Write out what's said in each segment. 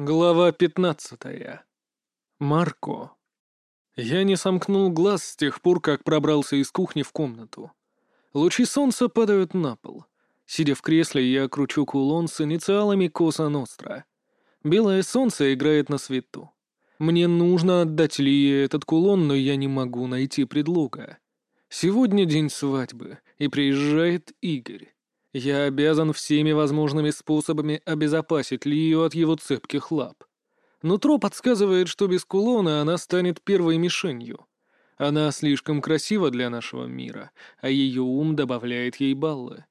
Глава пятнадцатая. Марко. Я не сомкнул глаз с тех пор, как пробрался из кухни в комнату. Лучи солнца падают на пол. Сидя в кресле, я кручу кулон с инициалами Коса Ностра. Белое солнце играет на свету. Мне нужно отдать Лие этот кулон, но я не могу найти предлога. Сегодня день свадьбы, и приезжает Игорь. Я обязан всеми возможными способами обезопасить Лию от его цепких лап. Нутро подсказывает, что без кулона она станет первой мишенью. Она слишком красива для нашего мира, а ее ум добавляет ей баллы.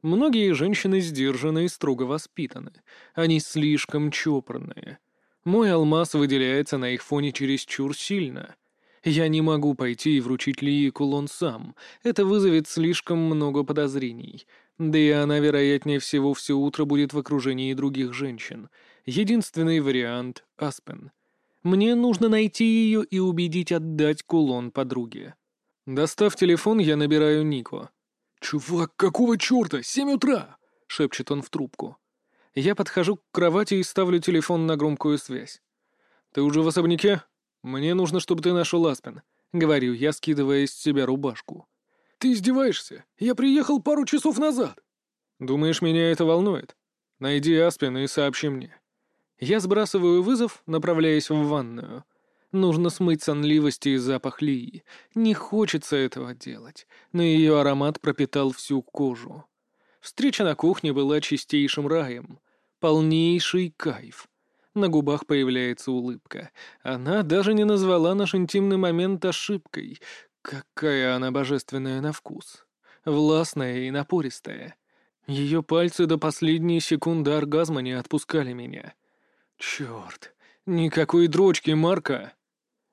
Многие женщины сдержаны и строго воспитаны. Они слишком чопорные. Мой алмаз выделяется на их фоне чересчур сильно. Я не могу пойти и вручить Лии кулон сам. Это вызовет слишком много подозрений. Да и она, вероятнее всего, все утро будет в окружении других женщин. Единственный вариант — Аспен. Мне нужно найти ее и убедить отдать кулон подруге. Достав телефон, я набираю Нико. «Чувак, какого черта? Семь утра!» — шепчет он в трубку. Я подхожу к кровати и ставлю телефон на громкую связь. «Ты уже в особняке?» «Мне нужно, чтобы ты нашел Аспен», — говорю я, скидывая из себя рубашку. «Ты издеваешься? Я приехал пару часов назад!» «Думаешь, меня это волнует? Найди Аспен и сообщи мне». Я сбрасываю вызов, направляясь в ванную. Нужно смыть сонливости и запах Лии. Не хочется этого делать, но ее аромат пропитал всю кожу. Встреча на кухне была чистейшим раем. Полнейший кайф. На губах появляется улыбка. Она даже не назвала наш интимный момент ошибкой. Какая она божественная на вкус. Властная и напористая. Ее пальцы до последней секунды оргазма не отпускали меня. Черт, никакой дрочки, Марка.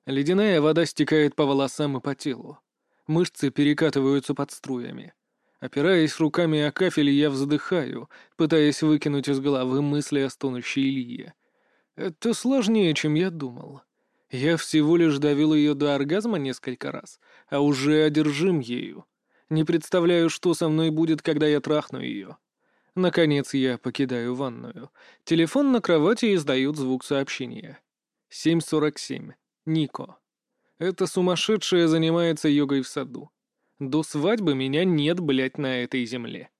Ледяная вода стекает по волосам и по телу. Мышцы перекатываются под струями. Опираясь руками о кафель, я вздыхаю, пытаясь выкинуть из головы мысли о стонущей Илье. Это сложнее, чем я думал. Я всего лишь давил ее до оргазма несколько раз, а уже одержим ею. Не представляю, что со мной будет, когда я трахну ее. Наконец я покидаю ванную. Телефон на кровати издает звук сообщения. 7.47. Нико. Эта сумасшедшая занимается йогой в саду. До свадьбы меня нет, блядь, на этой земле.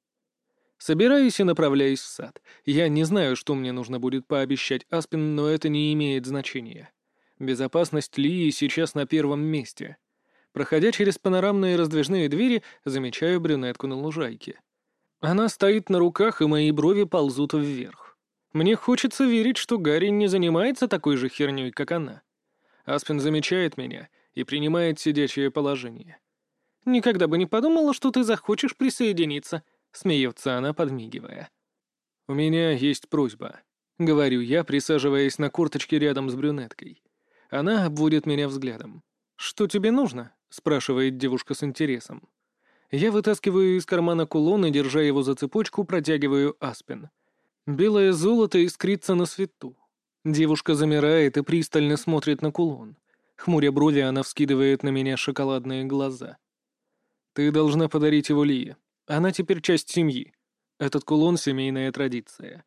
Собираюсь и направляюсь в сад. Я не знаю, что мне нужно будет пообещать Аспин, но это не имеет значения. Безопасность Лии сейчас на первом месте. Проходя через панорамные раздвижные двери, замечаю брюнетку на лужайке. Она стоит на руках, и мои брови ползут вверх. Мне хочется верить, что Гарри не занимается такой же херней, как она. Аспин замечает меня и принимает сидячее положение. «Никогда бы не подумала, что ты захочешь присоединиться», — смеется она, подмигивая. «У меня есть просьба», — говорю я, присаживаясь на корточке рядом с брюнеткой. Она обводит меня взглядом. «Что тебе нужно?» — спрашивает девушка с интересом. Я вытаскиваю из кармана кулон и, держа его за цепочку, протягиваю Аспен. Белое золото искрится на свету. Девушка замирает и пристально смотрит на кулон. Хмуря брови, она вскидывает на меня шоколадные глаза. «Ты должна подарить его Лие. Она теперь часть семьи. Этот кулон — семейная традиция.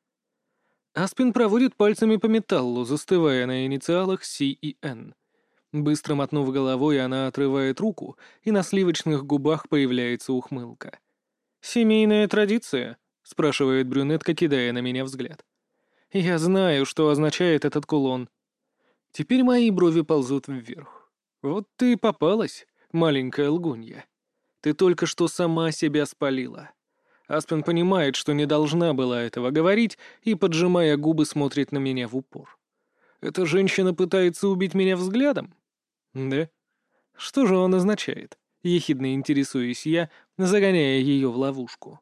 Аспин проводит пальцами по металлу, застывая на инициалах C и N. Быстро мотнув головой, она отрывает руку, и на сливочных губах появляется ухмылка. «Семейная традиция?» — спрашивает брюнетка, кидая на меня взгляд. «Я знаю, что означает этот кулон». Теперь мои брови ползут вверх. «Вот ты и попалась, маленькая лгунья». Ты только что сама себя спалила. Аспен понимает, что не должна была этого говорить, и, поджимая губы, смотрит на меня в упор. Эта женщина пытается убить меня взглядом? Да? Что же он означает? Ехидно интересуюсь я, загоняя ее в ловушку.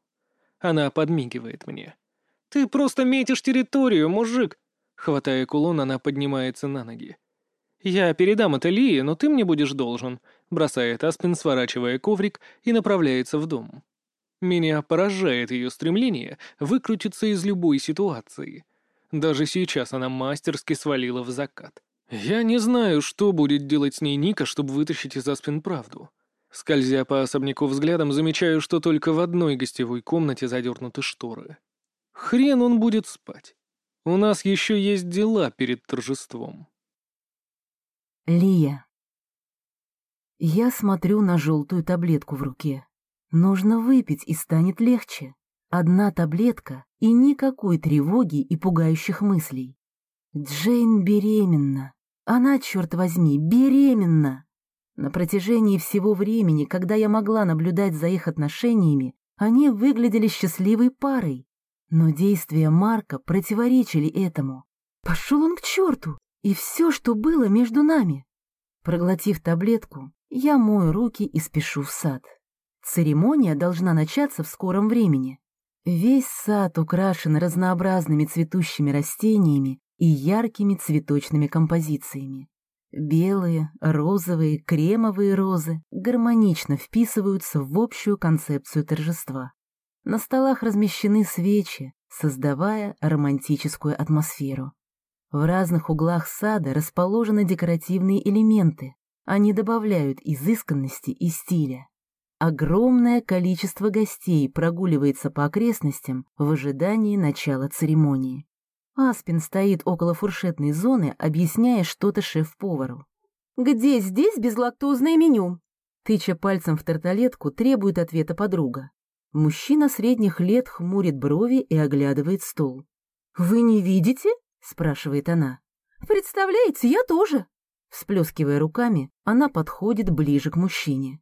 Она подмигивает мне. «Ты просто метишь территорию, мужик!» Хватая кулон, она поднимается на ноги. «Я передам это Лии, но ты мне будешь должен», — бросает Аспин, сворачивая коврик, и направляется в дом. Меня поражает ее стремление выкрутиться из любой ситуации. Даже сейчас она мастерски свалила в закат. Я не знаю, что будет делать с ней Ника, чтобы вытащить из Аспин правду. Скользя по особняку взглядом, замечаю, что только в одной гостевой комнате задернуты шторы. Хрен он будет спать. У нас еще есть дела перед торжеством. Лия. Я смотрю на желтую таблетку в руке. Нужно выпить, и станет легче. Одна таблетка и никакой тревоги и пугающих мыслей. Джейн беременна. Она, черт возьми, беременна. На протяжении всего времени, когда я могла наблюдать за их отношениями, они выглядели счастливой парой. Но действия Марка противоречили этому. Пошел он к черту, и все, что было между нами. Проглотив таблетку, я мою руки и спешу в сад. Церемония должна начаться в скором времени. Весь сад украшен разнообразными цветущими растениями и яркими цветочными композициями. Белые, розовые, кремовые розы гармонично вписываются в общую концепцию торжества. На столах размещены свечи, создавая романтическую атмосферу. В разных углах сада расположены декоративные элементы. Они добавляют изысканности и стиля. Огромное количество гостей прогуливается по окрестностям в ожидании начала церемонии. Аспин стоит около фуршетной зоны, объясняя что-то шеф-повару. «Где здесь безлактозное меню?» Тыча пальцем в тарталетку, требует ответа подруга. Мужчина средних лет хмурит брови и оглядывает стол. «Вы не видите?» — спрашивает она. «Представляете, я тоже». Всплескивая руками, она подходит ближе к мужчине.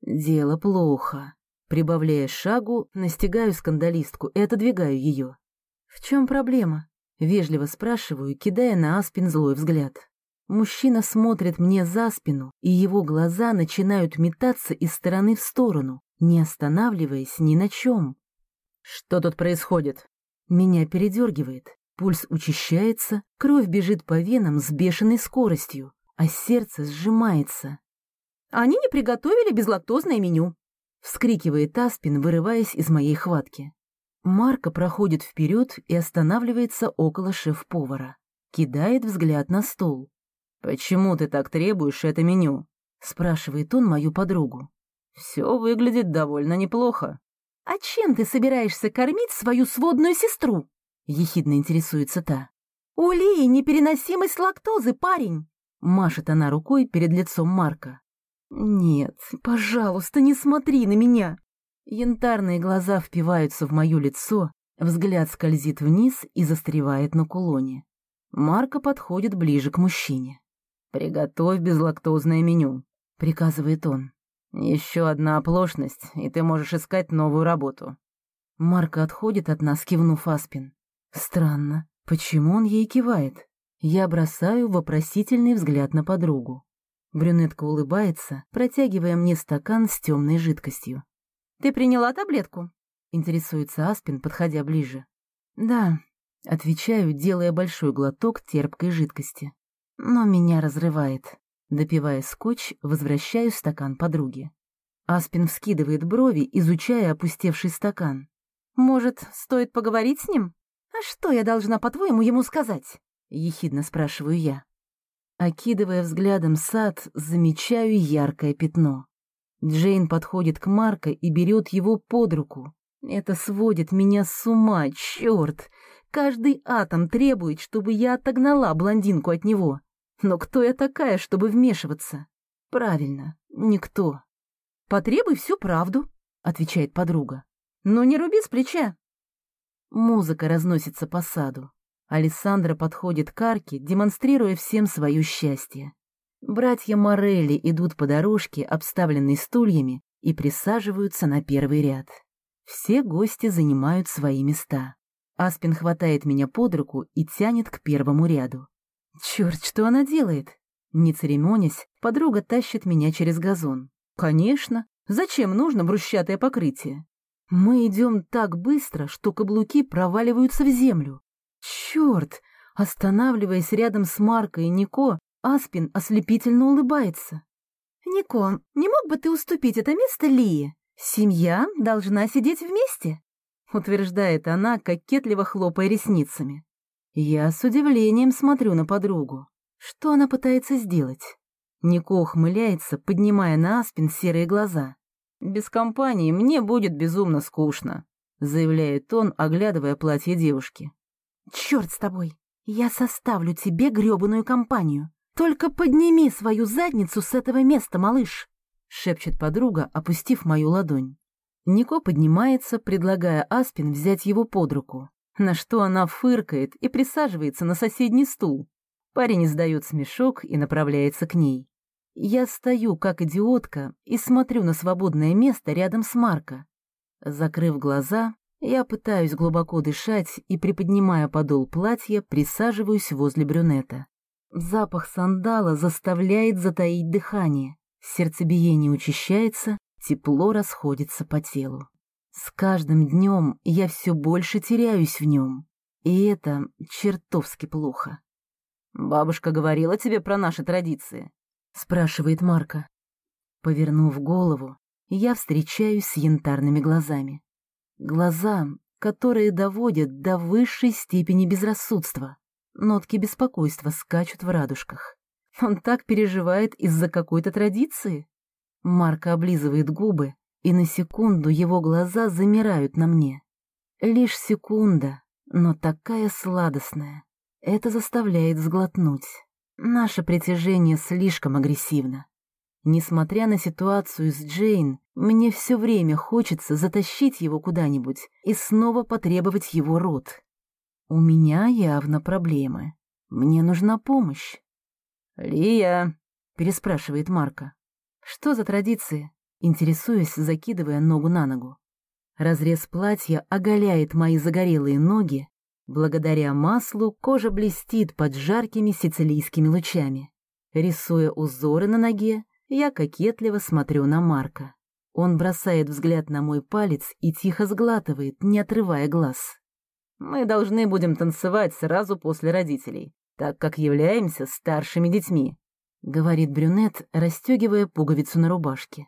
«Дело плохо». Прибавляя шагу, настигаю скандалистку и отодвигаю ее. «В чем проблема?» — вежливо спрашиваю, кидая на Аспин злой взгляд. Мужчина смотрит мне за спину, и его глаза начинают метаться из стороны в сторону, не останавливаясь ни на чем. «Что тут происходит?» Меня передергивает. Пульс учащается, кровь бежит по венам с бешеной скоростью, а сердце сжимается. «Они не приготовили безлактозное меню», — вскрикивает Аспин, вырываясь из моей хватки. Марка проходит вперед и останавливается около шеф-повара. Кидает взгляд на стол. «Почему ты так требуешь это меню?» — спрашивает он мою подругу. «Все выглядит довольно неплохо». «А чем ты собираешься кормить свою сводную сестру?» — ехидно интересуется та. «У Лии непереносимость лактозы, парень!» — машет она рукой перед лицом Марка. «Нет, пожалуйста, не смотри на меня!» Янтарные глаза впиваются в мое лицо, взгляд скользит вниз и застревает на кулоне. Марка подходит ближе к мужчине. «Приготовь безлактозное меню», — приказывает он. «Еще одна оплошность, и ты можешь искать новую работу». Марка отходит от нас, кивнув Аспин. Странно, почему он ей кивает? Я бросаю вопросительный взгляд на подругу. Брюнетка улыбается, протягивая мне стакан с темной жидкостью. «Ты приняла таблетку?» — интересуется Аспин, подходя ближе. «Да», — отвечаю, делая большой глоток терпкой жидкости. Но меня разрывает. Допивая скотч, возвращаю стакан подруге. Аспин вскидывает брови, изучая опустевший стакан. «Может, стоит поговорить с ним?» «А что я должна, по-твоему, ему сказать?» — ехидно спрашиваю я. Окидывая взглядом сад, замечаю яркое пятно. Джейн подходит к Марко и берет его под руку. Это сводит меня с ума, черт! Каждый атом требует, чтобы я отогнала блондинку от него. Но кто я такая, чтобы вмешиваться? Правильно, никто. «Потребуй всю правду», — отвечает подруга. «Но не руби с плеча. Музыка разносится по саду. Алессандра подходит к арке, демонстрируя всем свое счастье. Братья Морелли идут по дорожке, обставленной стульями, и присаживаются на первый ряд. Все гости занимают свои места. Аспин хватает меня под руку и тянет к первому ряду. Черт, что она делает? Не церемонясь, подруга тащит меня через газон. Конечно, зачем нужно брусчатое покрытие? Мы идем так быстро, что каблуки проваливаются в землю. Черт! Останавливаясь рядом с Маркой и Нико, Аспин ослепительно улыбается. «Нико, не мог бы ты уступить это место Лии? Семья должна сидеть вместе», — утверждает она, кокетливо хлопая ресницами. Я с удивлением смотрю на подругу. Что она пытается сделать? Нико ухмыляется, поднимая на Аспин серые глаза. «Без компании мне будет безумно скучно», — заявляет он, оглядывая платье девушки. Черт с тобой! Я составлю тебе грёбаную компанию. Только подними свою задницу с этого места, малыш!» — шепчет подруга, опустив мою ладонь. Нико поднимается, предлагая Аспин взять его под руку, на что она фыркает и присаживается на соседний стул. Парень издает смешок и направляется к ней. Я стою, как идиотка, и смотрю на свободное место рядом с Марко. Закрыв глаза, я пытаюсь глубоко дышать и, приподнимая подол платья, присаживаюсь возле брюнета. Запах сандала заставляет затаить дыхание. Сердцебиение учащается, тепло расходится по телу. С каждым днем я все больше теряюсь в нем, и это чертовски плохо. «Бабушка говорила тебе про наши традиции?» — спрашивает Марка. Повернув голову, я встречаюсь с янтарными глазами. Глаза, которые доводят до высшей степени безрассудства. Нотки беспокойства скачут в радужках. Он так переживает из-за какой-то традиции? Марка облизывает губы, и на секунду его глаза замирают на мне. Лишь секунда, но такая сладостная. Это заставляет сглотнуть. Наше притяжение слишком агрессивно. Несмотря на ситуацию с Джейн, мне все время хочется затащить его куда-нибудь и снова потребовать его рот. У меня явно проблемы. Мне нужна помощь. «Лия!» — переспрашивает Марка. «Что за традиции?» — интересуюсь, закидывая ногу на ногу. Разрез платья оголяет мои загорелые ноги. Благодаря маслу кожа блестит под жаркими сицилийскими лучами. Рисуя узоры на ноге, я кокетливо смотрю на Марка. Он бросает взгляд на мой палец и тихо сглатывает, не отрывая глаз. «Мы должны будем танцевать сразу после родителей, так как являемся старшими детьми», — говорит брюнет, расстегивая пуговицу на рубашке.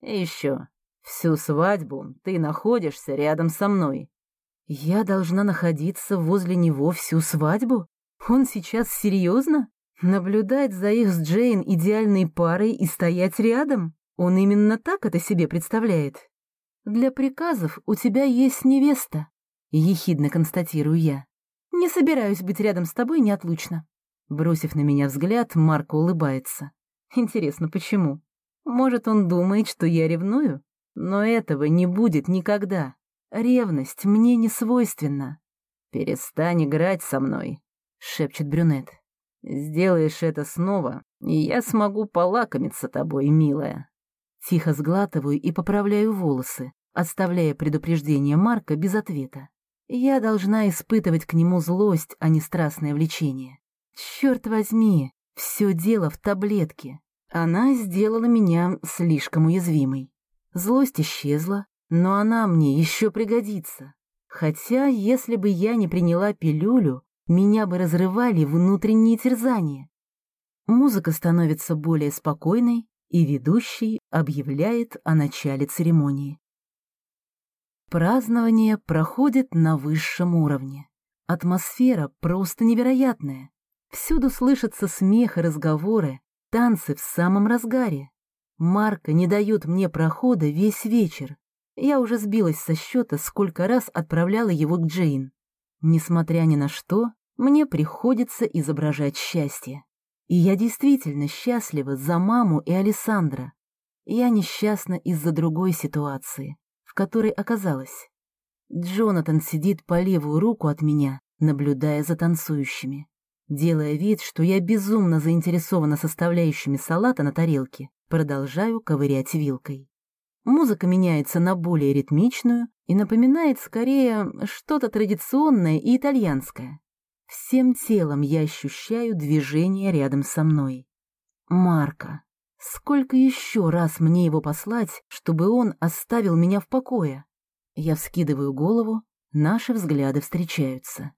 «И еще, всю свадьбу ты находишься рядом со мной». «Я должна находиться возле него всю свадьбу? Он сейчас серьезно?» Наблюдать за их с Джейн идеальной парой и стоять рядом? Он именно так это себе представляет. Для приказов у тебя есть невеста, ехидно констатирую я. Не собираюсь быть рядом с тобой неотлучно. Бросив на меня взгляд, Марко улыбается. Интересно, почему? Может, он думает, что я ревную? Но этого не будет никогда. Ревность мне не свойственна. «Перестань играть со мной», — шепчет брюнет. Сделаешь это снова, и я смогу полакомиться тобой, милая. Тихо сглатываю и поправляю волосы, оставляя предупреждение Марка без ответа. Я должна испытывать к нему злость, а не страстное влечение. Черт возьми, все дело в таблетке. Она сделала меня слишком уязвимой. Злость исчезла, но она мне еще пригодится. Хотя, если бы я не приняла пилюлю, меня бы разрывали внутренние терзания. Музыка становится более спокойной, и ведущий объявляет о начале церемонии. Празднование проходит на высшем уровне. Атмосфера просто невероятная. Всюду слышатся смех и разговоры, танцы в самом разгаре. Марка не дает мне прохода весь вечер. Я уже сбилась со счета, сколько раз отправляла его к Джейн. Несмотря ни на что, мне приходится изображать счастье. И я действительно счастлива за маму и Александра. Я несчастна из-за другой ситуации, которой оказалась. Джонатан сидит по левую руку от меня, наблюдая за танцующими. Делая вид, что я безумно заинтересована составляющими салата на тарелке, продолжаю ковырять вилкой. Музыка меняется на более ритмичную и напоминает скорее что-то традиционное и итальянское. Всем телом я ощущаю движение рядом со мной. Марка. Сколько еще раз мне его послать, чтобы он оставил меня в покое? Я вскидываю голову, наши взгляды встречаются.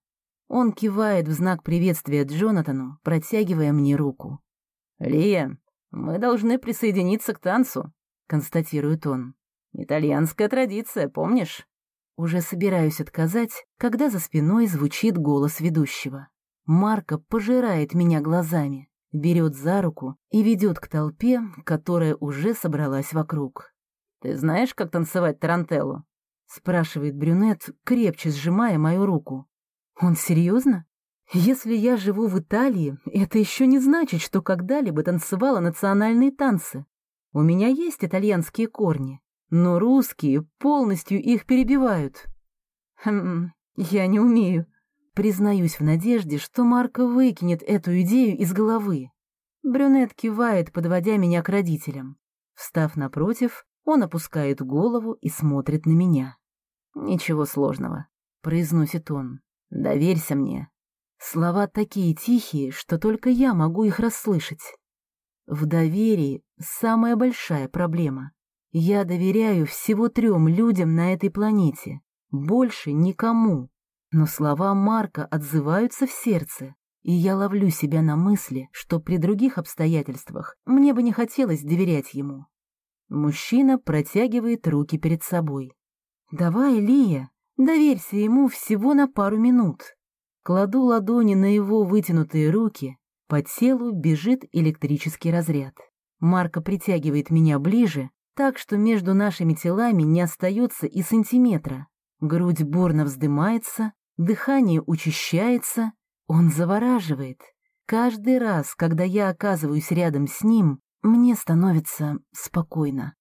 Он кивает в знак приветствия Джонатану, протягивая мне руку. «Лия, мы должны присоединиться к танцу», — констатирует он. «Итальянская традиция, помнишь?» Уже собираюсь отказать, когда за спиной звучит голос ведущего. Марка пожирает меня глазами, берет за руку и ведет к толпе, которая уже собралась вокруг. «Ты знаешь, как танцевать тарантеллу?» — спрашивает брюнет, крепче сжимая мою руку. Он серьезно? Если я живу в Италии, это еще не значит, что когда-либо танцевала национальные танцы. У меня есть итальянские корни, но русские полностью их перебивают. Хм, я не умею. Признаюсь в надежде, что Марко выкинет эту идею из головы. Брюнет кивает, подводя меня к родителям. Встав напротив, он опускает голову и смотрит на меня. «Ничего сложного», — произносит он. «Доверься мне». Слова такие тихие, что только я могу их расслышать. В доверии самая большая проблема. Я доверяю всего трем людям на этой планете, больше никому. Но слова Марка отзываются в сердце, и я ловлю себя на мысли, что при других обстоятельствах мне бы не хотелось доверять ему. Мужчина протягивает руки перед собой. «Давай, Лия, доверься ему всего на пару минут». Кладу ладони на его вытянутые руки, по телу бежит электрический разряд. Марка притягивает меня ближе, так что между нашими телами не остается и сантиметра. Грудь бурно вздымается, дыхание учащается, он завораживает. Каждый раз, когда я оказываюсь рядом с ним, мне становится спокойно.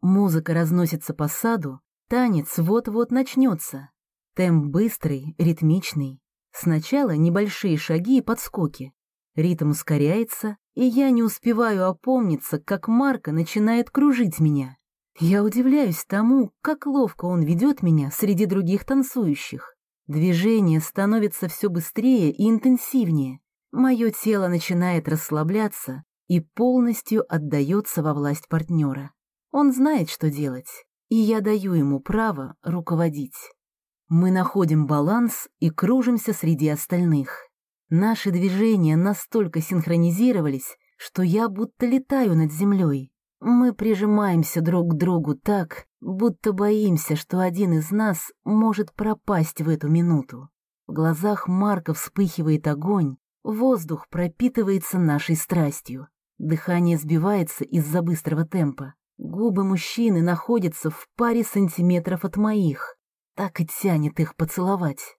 Музыка разносится по саду, танец вот-вот начнется. Темп быстрый, ритмичный. Сначала небольшие шаги и подскоки. Ритм ускоряется, и я не успеваю опомниться, как Марка начинает кружить меня. Я удивляюсь тому, как ловко он ведет меня среди других танцующих. Движение становится все быстрее и интенсивнее. Мое тело начинает расслабляться и полностью отдается во власть партнера. Он знает, что делать, и я даю ему право руководить. Мы находим баланс и кружимся среди остальных. Наши движения настолько синхронизировались, что я будто летаю над землей. Мы прижимаемся друг к другу так, будто боимся, что один из нас может пропасть в эту минуту. В глазах Марка вспыхивает огонь, воздух пропитывается нашей страстью. Дыхание сбивается из-за быстрого темпа. Губы мужчины находятся в паре сантиметров от моих. Так и тянет их поцеловать.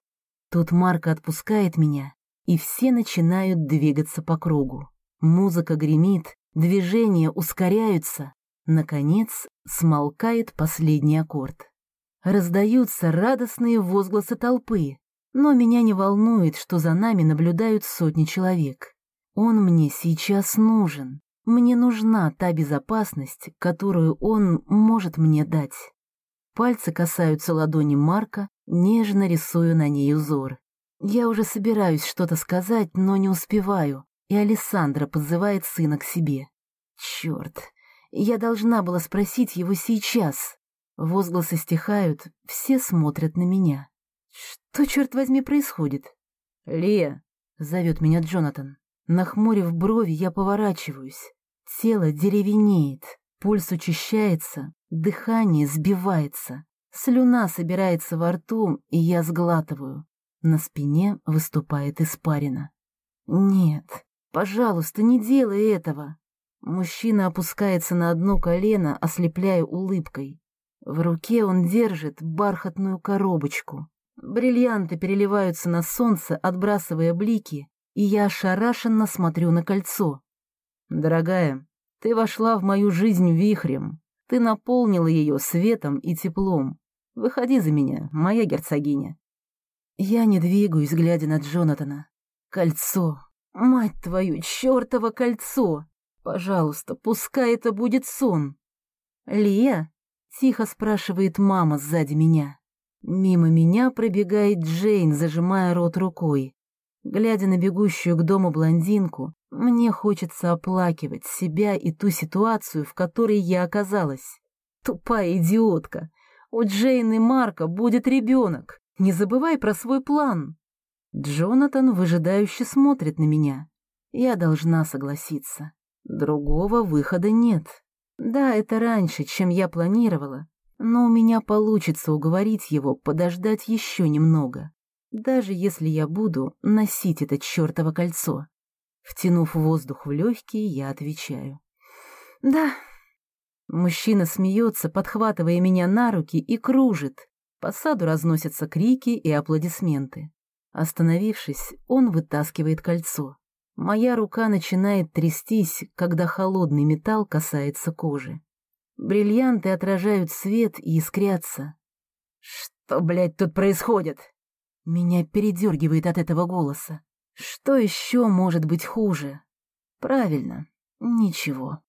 Тут Марка отпускает меня, и все начинают двигаться по кругу. Музыка гремит, движения ускоряются. Наконец, смолкает последний аккорд. Раздаются радостные возгласы толпы, но меня не волнует, что за нами наблюдают сотни человек. Он мне сейчас нужен. Мне нужна та безопасность, которую он может мне дать. Пальцы касаются ладони Марка, нежно рисую на ней узор. Я уже собираюсь что-то сказать, но не успеваю, и Александра подзывает сына к себе. Черт, я должна была спросить его сейчас. Возгласы стихают, все смотрят на меня. Что, черт возьми, происходит? «Лия!» — зовет меня Джонатан. Нахмурив брови, я поворачиваюсь. Тело деревенеет, пульс учащается, Дыхание сбивается, слюна собирается во рту, и я сглатываю. На спине выступает испарина. «Нет, пожалуйста, не делай этого!» Мужчина опускается на одно колено, ослепляя улыбкой. В руке он держит бархатную коробочку. Бриллианты переливаются на солнце, отбрасывая блики, и я ошарашенно смотрю на кольцо. «Дорогая, ты вошла в мою жизнь вихрем. Ты наполнила ее светом и теплом. Выходи за меня, моя герцогиня. Я не двигаюсь, глядя на Джонатана. Кольцо. Мать твою, чертово кольцо! Пожалуйста, пускай это будет сон. Лия? Тихо спрашивает мама сзади меня. Мимо меня пробегает Джейн, зажимая рот рукой. Глядя на бегущую к дому блондинку, мне хочется оплакивать себя и ту ситуацию, в которой я оказалась. Тупая идиотка. У Джейн и Марка будет ребенок. Не забывай про свой план. Джонатан выжидающе смотрит на меня. Я должна согласиться. Другого выхода нет. Да, это раньше, чем я планировала, но у меня получится уговорить его подождать еще немного, даже если я буду носить это чертово кольцо. Втянув воздух в легкие, я отвечаю. «Да». Мужчина смеется, подхватывая меня на руки и кружит. По саду разносятся крики и аплодисменты. Остановившись, он вытаскивает кольцо. Моя рука начинает трястись, когда холодный металл касается кожи. Бриллианты отражают свет и искрятся. Что, блядь, тут происходит? Меня передергивает от этого голоса. Что еще может быть хуже? Правильно, ничего.